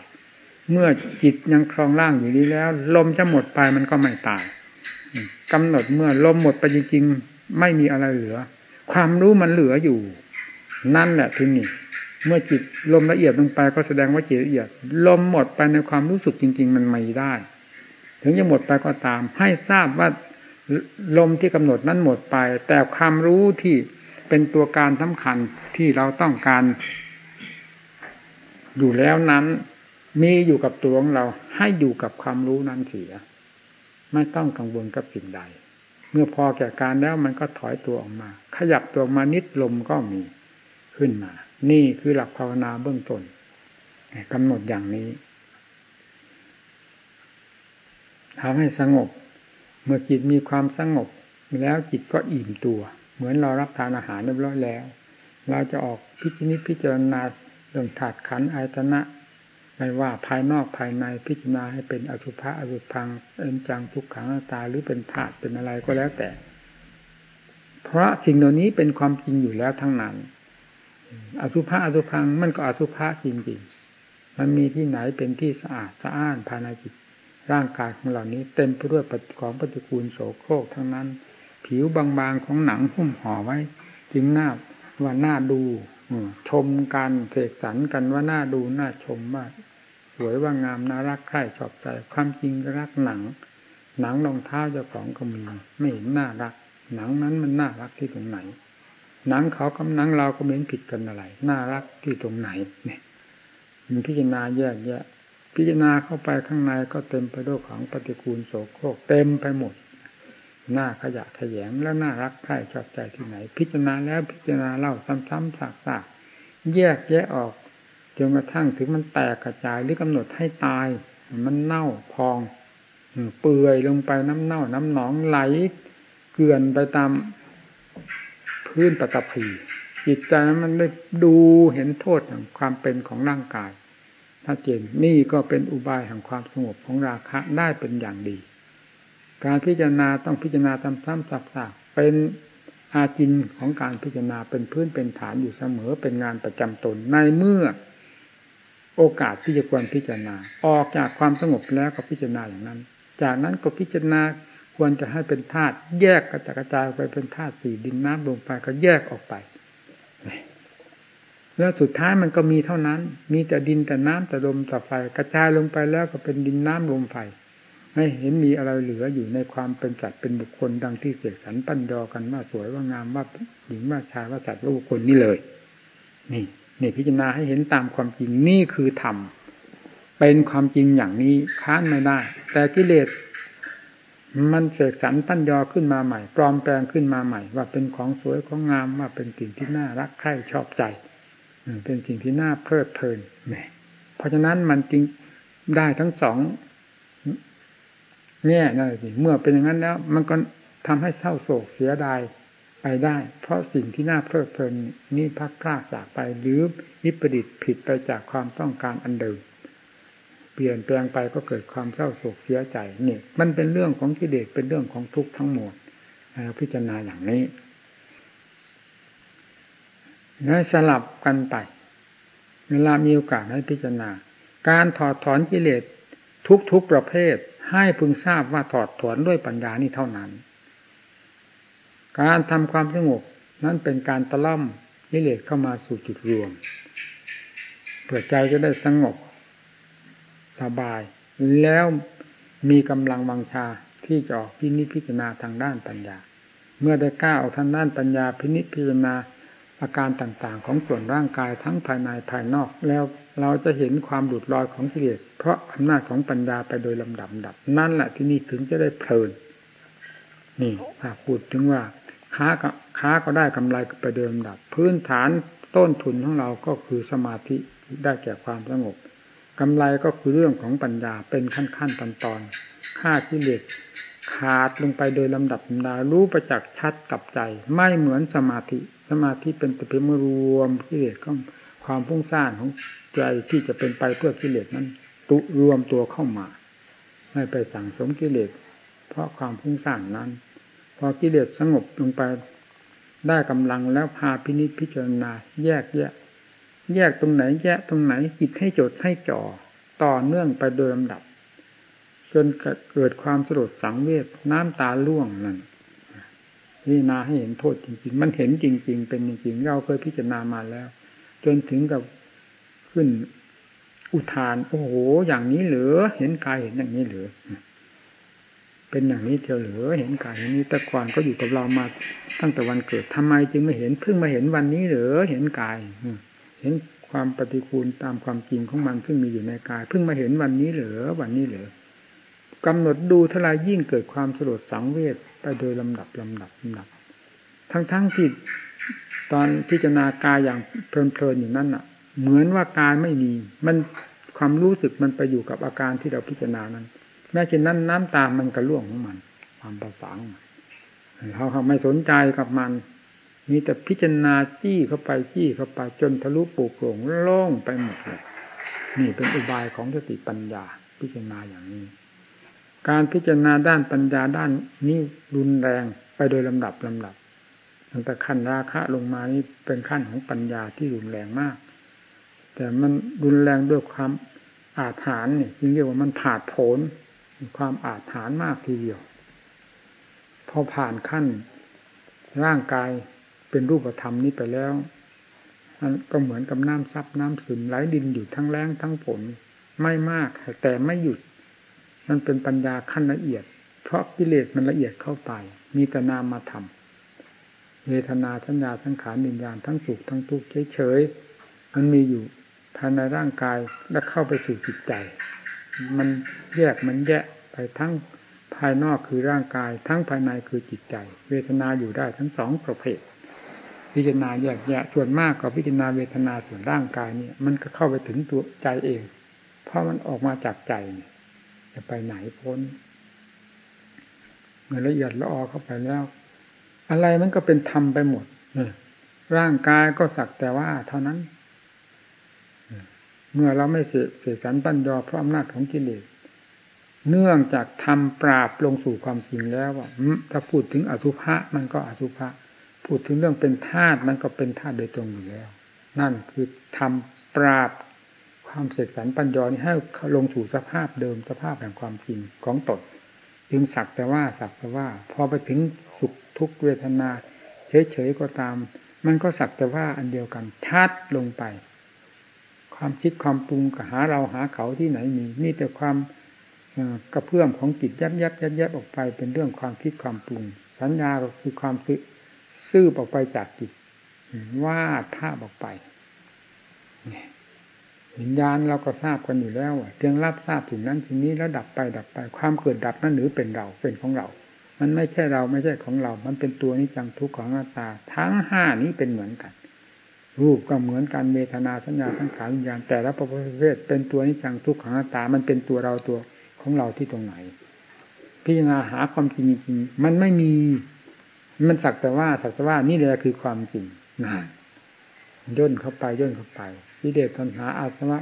เมื่อจิตยังครองร่างอยู่นี้แล้ว ลมจะหมดไปมันก็ไม่ตายกำหนดเมื่อลมหมดไปจริง ๆ ไม่มีอะไรเหลือ ความรู้มันเหลืออยู่ นั่นแหละที่นี่เมื่อจิตลมละเอียดลงไปก็แสดงว่าจิตละเอียด ลมหมดไปในความรู้สึกจริง ๆ มันไม่ได้ ถึงจะหมดไปก็ตาม ให้ทราบว่า ลมที่กำหนดนั้นหมดไป แต่ความรู้ที่เป็นตัวการสำคัญที่เราต้องการ อยู่แล้วนั้นมีอยู่กับตัวของเราให้อยู่กับความรู้นั้นเสีย ไม่ต้องกังวลกับสิ่งใด เมื่อพอแก่การแล้วมันก็ถอยตัวออกมา ขยับตัวมานิดลมก็มีขึ้นมา นี่คือหลักภาวนาเบื้องต้นกำหนดอย่างนี้ทำให้สงบ เมื่อจิตมีความสงบ แล้วจิตก็อิ่มตัว เหมือนเรารับทานอาหารเรียบร้อยแล้ว เราจะออกพิจินิพิจารณาเรื่องถาดขันอายตนะไม่ว่าภายนอกภายในพิจารณาให้เป็นอสุภะอสุพังเอ็นจังทุกขังตาหรือเป็นธาตุเป็นอะไรก็แล้วแต่ เพราะสิ่งเหล่านี้เป็นความจริงอยู่แล้วทั้งนั้น อสุภะอสุพังมันก็อสุภะจริงๆ มันมีที่ไหนเป็นที่สะอาดสะอ้านภายในจิต ร่างกายของเหล่านี้เต็มไปด้วยของปฏิกูลโสโครกทั้งนั้น ผิวบางๆของหนังหุ้มห่อไว้ จึงหน้าว่าหน้าดูชมกันเสกสรรกันว่าหน้าดูหน้าชมมากสวยว่างามน่ารักใคร่ชอบใจ ความจริงรักหนัง หนังรองเท้าเจ้าของก็มีไม่เห็นน่ารัก หนังนั้นมันน่ารักที่ตรงไหน หนังเขากับหนังเราก็เหมือนผิดกันอะไรน่ารักที่ตรงไหนเนี่ยมันพิจารณาแยกแยะ พิจารณาเข้าไปข้างในก็เต็มไปด้วยของปฏิกูลโสโครกเต็มไปหมด หน้าขยะขยงแล้วน่ารักใคร่ชอบใจที่ไหน พิจารณาแล้วพิจารณาเล่าซ้ำๆซากๆแยกแยะออกจนกระทั่งถึงมันแตกกระจายหรือกำหนดให้ตาย มันเน่าพองเปื่อยลงไปน้ำเน่า น้ำหนองไหล เกลื่อนไปตามพื้นปฐพีจิตใจมันได้ดูเห็นโทษของความเป็นของร่างกาย ชัดเจนนี่ก็เป็นอุบายแห่งความสงบของราคะได้เป็นอย่างดี การพิจารณาต้องพิจารณาตามซ้ำซักๆเป็นอาจินของการพิจารณาเป็นพื้นเป็นฐานอยู่เสมอเป็นงานประจำตนในเมื่อ โอกาสที่จะควรพิจารณา ออกจากความสงบแล้วก็พิจารณาอย่างนั้น จากนั้นก็พิจารณาควรจะให้เป็นธาตุแยกกระจายไปเป็นธาตุสี่ดินน้ำลงไปก็แยกออกไป แล้วสุดท้ายมันก็มีเท่านั้น มีแต่ดินแต่น้ำแต่ลมแต่ไฟกระจายลงไปแล้วก็เป็นดินน้ำลมไฟไม่เห็นมีอะไรเหลืออยู่ในความเป็นสัตว์เป็นบุคคลดังที่เสกสรรปั้นยอกันว่าสวยว่างามว่าหญิงว่าชายว่าสัตว์ว่าบุคคลนี่เลย นี่นี่พิจารณาให้เห็นตามความจริงนี่คือธรรมเป็นความจริงอย่างนี้ค้านไม่ได้ แต่กิเลสมันเสกสรรปั้นยอขึ้นมาใหม่ ปลอมแปลงขึ้นมาใหม่ ว่าเป็นของสวยของงามว่าเป็นสิ่งที่น่ารักใคร่ชอบใจ เป็นสิ่งที่น่าเพลิดเพลินเพราะฉะนั้นมันจึงได้ทั้งสองแง่นั่นสิเมื่อเป็นอย่างนั้นแล้ว มันก็ทำให้เศร้าโศกเสียดายไปได้ เพราะสิ่งที่น่าเพลิดเพลินนี่พัดพลาดจากไปหรือวิปริตผิดไปจากความต้องการอันเดิมเปลี่ยนแปลงไปก็เกิดความเศร้าโศกเสียใจนี่มันเป็นเรื่องของกิเลสเป็นเรื่องของทุกข์ทั้งหมดเราพิจารณาอย่างนี้ แล้วสลับกันไป เวลามีโอกาสให้พิจารณา การถอดถอนกิเลสทุกๆประเภทให้พึงทราบว่าถอดถอนด้วยปัญญานี่เท่านั้น การทำความสงบนั้นเป็นการตะล่อมกิเลสเข้ามาสู่จุดรวม เพื่อใจจะได้สงบสบาย แล้วมีกำลังวังชาที่จะออกพินิจพิจารณาทางด้านปัญญา เมื่อได้ก้าวออกทางด้านปัญญาพินิจพิจารณา อาการต่างๆ ของส่วนร่างกายทั้งภายในภายนอก แล้วเราจะเห็นความหลุดลอยของกิเลสเพราะอำนาจของปัญญาไปโดยลำดับดับ นั่นแหละที่นี่ถึงจะได้เพลิน นี่ถ้าพูดถึงว่า ค้าก็ค้าก็ได้กำไรไปโดยลำดับ พื้นฐานต้นทุนของเราก็คือสมาธิได้แก่ความสงบกำไรก็คือเรื่องของปัญญาเป็นขั้นขั้นตอนตอนฆ่ากิเลส ขาดลงไปโดยลำดับลำดารู้ประจักษ์ชัดกับใจ ไม่เหมือนสมาธิ สมาธิเป็นแต่เพียงรวมกิเลสก็ความพุ่งสร้างของใจที่จะเป็นไปเพื่อกิเลสนั้นตุรวมตัวเข้ามาไม่ไปสั่งสมกิเลสเพราะความพุ่งสร้างนั้น พอกิเลสสงบลงไปได้กำลังแล้วพาพินิจพิจารณา แยกแยะ แยกตรงไหนแยกตรงไหนจิตให้จดให้จ่อต่อเนื่องไปโดยลำดับ จนเกิดความสลดสังเวชน้ำตาล่วงนั่นนี่นาให้เห็นโทษจริงๆ มันเห็นจริง ๆ เป็นจริงๆ เราเคยพิจารณามาแล้ว จนถึงกับขึ้นอุทาน โอ้โห อย่างนี้เหรือ เห็นกายเห็นอย่างนี้เหรือ เป็นอย่างนี้เทียวเหลือ เห็นกายอย่างนี้แต่ก่อนก็อยู่กับเรามาตั้งแต่วันเกิดทำไมจึงไม่เห็น เพิ่งมาเห็นวันนี้เหรือ เห็นกาย เห็นความปฏิคูลตามความจริงของมันซึ่งมีอยู่ในกาย เพิ่งมาเห็นวันนี้เหรอวันนี้เหรอ กำหนดดูทลายยิ่งเกิดความสลดสังเวชไปโดยลำดับลำดับลำดับ ทั้งทั้งที่ตอนพิจารณากายอย่างเพลินๆอยู่นั่นอะ เหมือนว่ากายไม่มี มันความรู้สึกมันไปอยู่กับอาการที่เราพิจารณานั้น แม้เช่นนั้นน้ำตามมันกระล่วงของมัน ความประสานเขาไม่สนใจกับมัน มีแต่พิจารณาจี้เข้าไปจี้เข้าไปจนทะลุปูโปร่งโล่งไปหมดเลยนี่เป็นอุบายของสติปัญญาพิจารณาอย่างนี้ การพิจารณาด้านปัญญาด้านนี้รุนแรงไปโดยลำดับลำดับตั้งแต่ขั้นราคะลงมานี่เป็นขั้นของปัญญาที่รุนแรงมาก แต่มันรุนแรงด้วยความอาถรรพ์นี่จึงเรียกว่ามันผาดโผนความอาถรรพ์มากทีเดียว พอผ่านขั้นร่างกายเป็นรูปธรรมนี้ไปแล้วอันก็เหมือนกับน้ำซับน้ำซึมไหลดินอยู่ทั้งแรงทั้งฝนไม่มากแต่ไม่หยุด มันเป็นปัญญาขั้นละเอียด เพราะกิเลสมันละเอียดเข้าไป มีแต่นามมาทำเวทนาสัญญาทั้งขานิญญาณทั้งสุขทั้งทุกข์เฉยๆมันมีอยู่ภายในร่างกายและเข้าไปสู่จิตใจ มันแยกมันแยะไปทั้งภายนอกคือร่างกาย ทั้งภายในคือจิตใจ เวทนาอยู่ได้ทั้งสองประเภท พิจารณาแยกแยะส่วนมากก็พิจารณาเวทนาส่วนร่างกายนี่มันก็เข้าไปถึงตัวใจเอง เพราะมันออกมาจากใจเนี่ย จะไปไหนพ้น เมื่อละเอียดละออเข้าไปแล้ว อะไรมันก็เป็นธรรมไปหมดร่างกายก็สักแต่ว่าเท่านั้น เมื่อเราไม่เสเสสันปัญญาเพราะอำนาจของกิเลสเนื่องจากทำปราบลงสู่ความจริงแล้วว่าถ้าพูดถึงอสุภะมันก็อสุภะพูดถึงเรื่องเป็นธาตุมันก็เป็นธาตุโดยตรงอยู่แล้ว นั่นคือทำปราบ ความเสกสรรปัญญานี้ให้ลงสู่สภาพเดิมสภาพแห่งความจริงของตนจึงสักแต่ว่าสักแต่ว่า พอไปถึงสุขทุกเวทนาเฉยๆก็ตาม มันก็สักแต่ว่าอันเดียวกันชัดลงไป ความคิดความปรุงกับหาเราหาเขาที่ไหนมีนี่แต่ความกระเพื่อมของจิตยับยับยับยับออกไป เป็นเรื่องความคิดความปรุง สัญญาคือความซื่อออกไปจากจิตวาดภาพออกไป วิญญาณเราก็ทราบกันอยู่แล้วเพียงรับทราบถึงนั้นทีนี้แล้วดับไปดับไป ความเกิดดับนั้นหรือเป็นเราเป็นของเรา มันไม่ใช่เราไม่ใช่ของเรา มันเป็นตัวนิจังทุกข์ของหน้าตา ทั้งห้านี้เป็นเหมือนกัน รูปก็เหมือนกันเวทนาสัญญาสังขารวิญญาณแต่ละประเภทเป็นตัวนิจังทุกข์ของหน้าตา มันเป็นตัวเราตัวของเราที่ตรงไหน พิจารณาหาความจริงจริงมันไม่มี มันสักแต่ว่าสักแต่ว่านี่แหละคือความจริงนะ ย่นเข้าไปย่นเข้าไปวิเดชตัณหาอาสวะ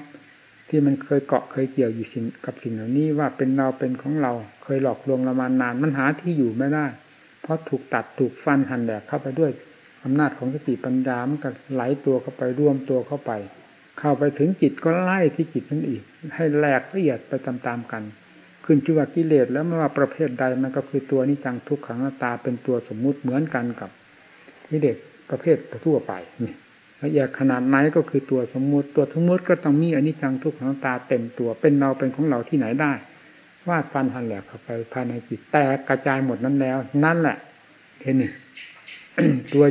ที่มันเคยเกาะเคยเกี่ยวอยู่สิ่งกับสิ่งเหล่านี้ว่าเป็นเราเป็นของเราเคยหลอกลวงเรามานานมันหาที่อยู่ไม่ได้ เพราะถูกตัดถูกฟันหันแหลกเข้าไปด้วยอำนาจของสติปัญญามันก็ไหลตัวเข้าไปรวมตัวเข้าไป เข้าไปถึงจิตก็ไล่ที่จิตนั่นอีก ให้แหลกละเอียดไปตามๆกัน ขึ้นชื่อว่ากิเลสแล้วไม่ว่าประเภทใดมันก็คือตัวนิจังทุกขังตาเป็นตัวสมมุติเหมือนกันกับกิเลสประเภททั่วไปนี่ ละเอียดขนาดไหนก็คือตัวสมมุติ ตัวสมมุติก็ต้องมีอนิจจังทุกขังตาเต็มตัว เป็นเราเป็นของเราที่ไหนได้วาดฟันหันแหลกเข้าไปภายในจิตแตกกระจายหมดนั้นแล้ว นั่นแหละเห็นไหมตัว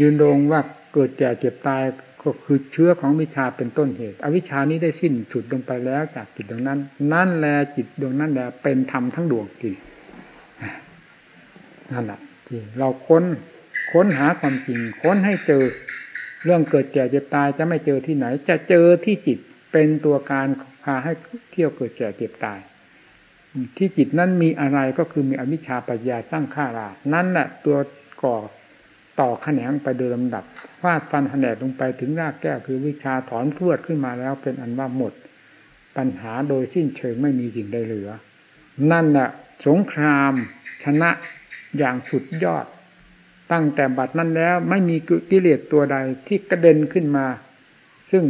ยืนโรงว่าเกิดแก่เจ็บตายก็คือเชื้อของวิชาเป็นต้นเหตุ อวิชานี้ได้สิ้นฉุดลงไปแล้วจากจิตดวงนั้น นั่นแหละจิตดวงนั้นแหละเป็นธรรมทั้งดวงที่นั่นแหละที่เราค้นค้นหาความจริง ค้นให้เจอ เรื่องเกิดแก่เจ็บตายจะไม่เจอที่ไหน จะเจอที่จิตเป็นตัวการพาให้เที่ยวเกิดแก่เจ็บตาย ที่จิตนั้นมีอะไรก็คือมีอวิชชาปัญญาสร้างข้ารานั่นแหละตัวก่อต่อขแขนงไปโดยลำดับฟาดฟันแผนลงไปถึงรากแก้วคือวิชาถอนพรวดขึ้นมาแล้วเป็นอันว่าหมด ปัญหาโดยสิ้นเชิงไม่มีสิ่งใดเหลือ นั่นแหละสงครามชนะอย่างสุดยอด ตั้งแต่บัดนั้นแล้วไม่มีกิเลสตัวใดที่กระเด็นขึ้นมา ซึ่ง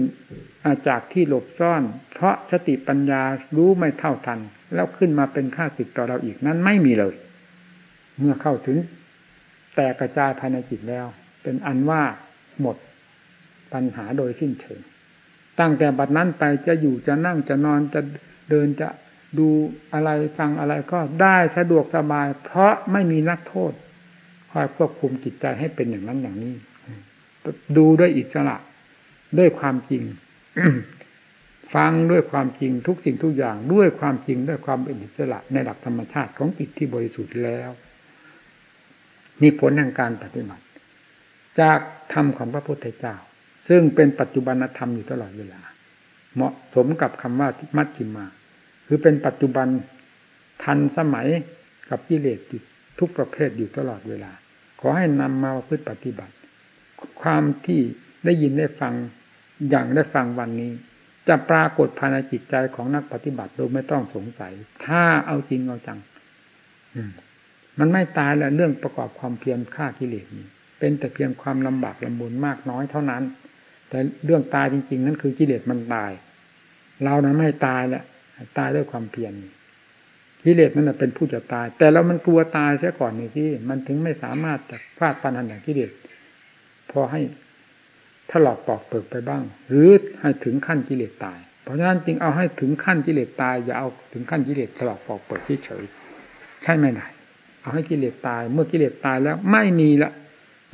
อาจากที่หลบซ่อน เพราะสติปัญญารู้ไม่เท่าทัน แล้วขึ้นมาเป็นค่าสิทธิ์ต่อเราอีกนั้นไม่มีเลย เมื่อเข้าถึง แต่กระจายภายในจิตแล้ว เป็นอันว่าหมดปัญหาโดยสิ้นเชิงตั้งแต่บัดนั้นไปจะอยู่จะนั่งจะนอนจะเดินจะดูอะไรฟังอะไรก็ได้สะดวกสบาย เพราะไม่มีนักโทษ คอยควบคุมจิตใจให้เป็นอย่างนั้นอย่างนี้ ดูด้วยอิสระด้วยความจริง ฟังด้วยความจริงทุกสิ่งทุกอย่างด้วยความจริงด้วยความเป็นอิสระในหลักธรรมชาติของจิตที่บริสุทธิ์แล้วนี่ผลแห่งการปฏิบัติ จากธรรมของพระพุทธเจ้า ซึ่งเป็นปัจจุบันธรรมอยู่ตลอดเวลา เหมาะสมกับคำว่ามัชฌิมา คือเป็นปัจจุบันทันสมัยกับกิเลสอยู่ ทุกประเภทอยู่ตลอดเวลา ขอให้นำมาพึ่ปฏิบัติ ความที่ได้ยินได้ฟังอย่างได้ฟังวันนี้ จะปรากฏภายในจิตใจของนักปฏิบัติโดยไม่ต้องสงสัย ถ้าเอาจริงเอาจังมันไม่ตายแล้วเรื่องประกอบความเพียรฆ่ากิเลสนี้เป็นแต่เพียงความลำบากลำบนมากน้อยเท่านั้น แต่เรื่องตายจริง ๆ นั้นคือกิเลสมันตาย เรานั้นไม่ตายแหละตายด้วยความเพียร กิเลสนั่นเป็นผู้จะตาย แต่เรามันกลัวตายเสียก่อนนี่สิมันถึงไม่สามารถจะฟาดปันหันอย่างกิเลสพอให้ถลอกปอกเปิกไปบ้าง หรือให้ถึงขั้นกิเลสตาย เพราะฉะนั้นจึงเอาให้ถึงขั้นกิเลสตายอย่าเอาถึงขั้นกิเลสถลอกปอกเปิกที่เฉยใช่ไหมไหนเอาให้กิเลสตาย เมื่อกิเลสตายแล้วไม่มีละ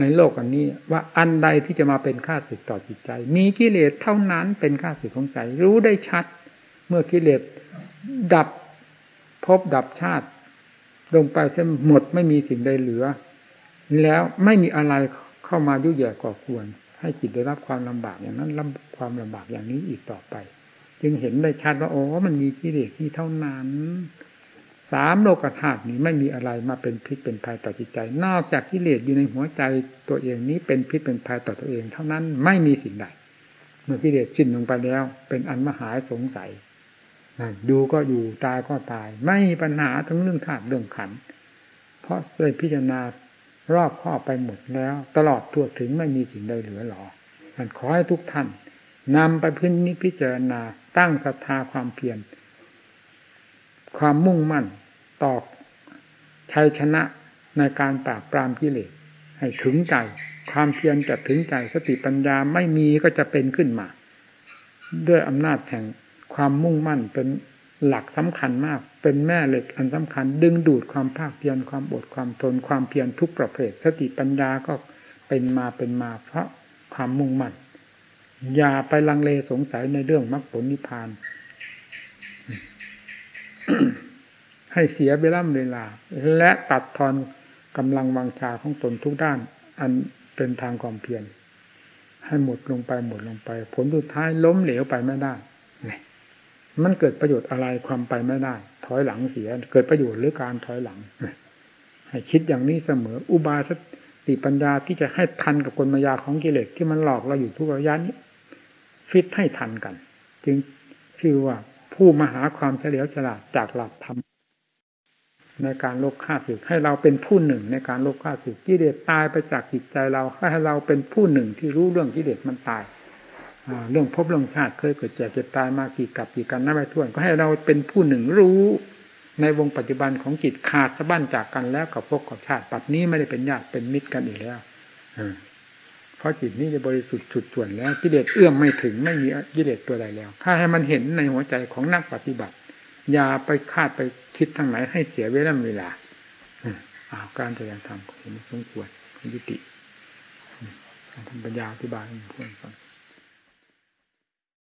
ในโลกอันนี้ว่าอันใดที่จะมาเป็นข้าศึกต่อจิตใจ มีกิเลสเท่านั้นเป็นข้าศึกของใจ รู้ได้ชัด เมื่อกิเลสดับ พบดับชาติ ลงไปเส้หมดไม่มีสิ่งใดเหลือ แล้วไม่มีอะไรเข้ามายุ่ยแย่ก่อควร ให้จิตได้รับความลำบากอย่างนั้นรับความลำบากอย่างนี้อีกต่อไป จึงเห็นได้ชัดว่าโอ้มันมีกิเลสที่เท่านั้นสามโลกธาตุนี้ไม่มีอะไรมาเป็นพิษเป็นภัยต่อจิตใจ นอกจากกิเลสอยู่ในหัวใจตัวเองนี้เป็นพิษเป็นภัยต่อตัวเอง เท่านั้นไม่มีสิ่งใด เมื่อกิเลสสิ้นลงไปแล้ว เป็นอันมหาสงสัย อยู่ก็อยู่ตายก็ตาย ไม่มีปัญหาทั้งเรื่องธาตุเรื่องขัน เพราะเลยพิจารณารอบข้อบไปหมดแล้ว ตลอดทั่วถึงไม่มีสิ่งใดเหลือหรอมันขอให้ทุกท่านนำไปพื้นนี้พิจารณาตั้งศรัทธาความเพียรความมุ่งมั่นต่อชัยชนะในการปราบปรามกิเลสให้ถึงใจ ความเพียรจะถึงใจสติปัญญาไม่มีก็จะเป็นขึ้นมา ด้วยอำนาจแห่ง ความมุ่งมั่นเป็นหลักสำคัญมาก เป็นแม่เหล็กอันสำคัญ ดึงดูดความภาคเพียรความอดความทนความเพียรทุกประเภท สติปัญญาก็เป็นมาเป็นมาเพราะความมุ่งมั่น อย่าไปลังเลสงสัยในเรื่องมรรคผลนิพพาน ให้เสียเวลาเวลา และตัดทอนกำลังวังชาของตนทุกด้าน อันเป็นทางความเพียรให้หมดลงไปหมดลงไป ผลสุดท้ายล้มเหลวไปไม่ได้ มันเกิดประโยชน์อะไรความไปไม่ได้ ถอยหลังเสีย เกิดประโยชน์หรือการถอยหลัง ให้คิดอย่างนี้เสมอ อุบาสติปัญญาที่จะให้ทันกับกลมายาของกิเลสที่มันหลอกเราอยู่ทุกระยะนี้ ฟิตให้ทันกัน จึงชื่อว่าผู้มหาความเฉลียวฉลาดจากหลักธรรมในการลบฆ่าศึกให้เราเป็นผู้หนึ่งในการลบฆ่าศึกกิเลสตายไปจากจิตใจเราให้เราเป็นผู้หนึ่งที่รู้เรื่องกิเลสมันตาย เรื่องพบเรื่องชาติเคยเกิดเจ็บเจ็บตายมากี่กับกี่กันนับไปทั่วก็ให้เราเป็นผู้หนึ่งรู้ในวงปัจจุบันของจิตขาดสะบั้นจากกันแล้วกับพวกกับชาติปัจนี้ไม่ได้เป็นญาติเป็นมิตรกันอีกแล้วเพราะจิตนี้จะบริสุทธิ์สุดส่วนแล้วกิเลสเอื้อมไม่ถึงไม่มีกิเลสตัวใดแล้ว ถ้าให้มันเห็นในหัวใจของนักปฏิบัติ อย่าไปคาดไปคิดทางไหนให้เสียเวลาเวลาอาการแสดงธรรมเห็นสมควรยุติการทำปัญญาอธิบายให้เพื่อนฟัง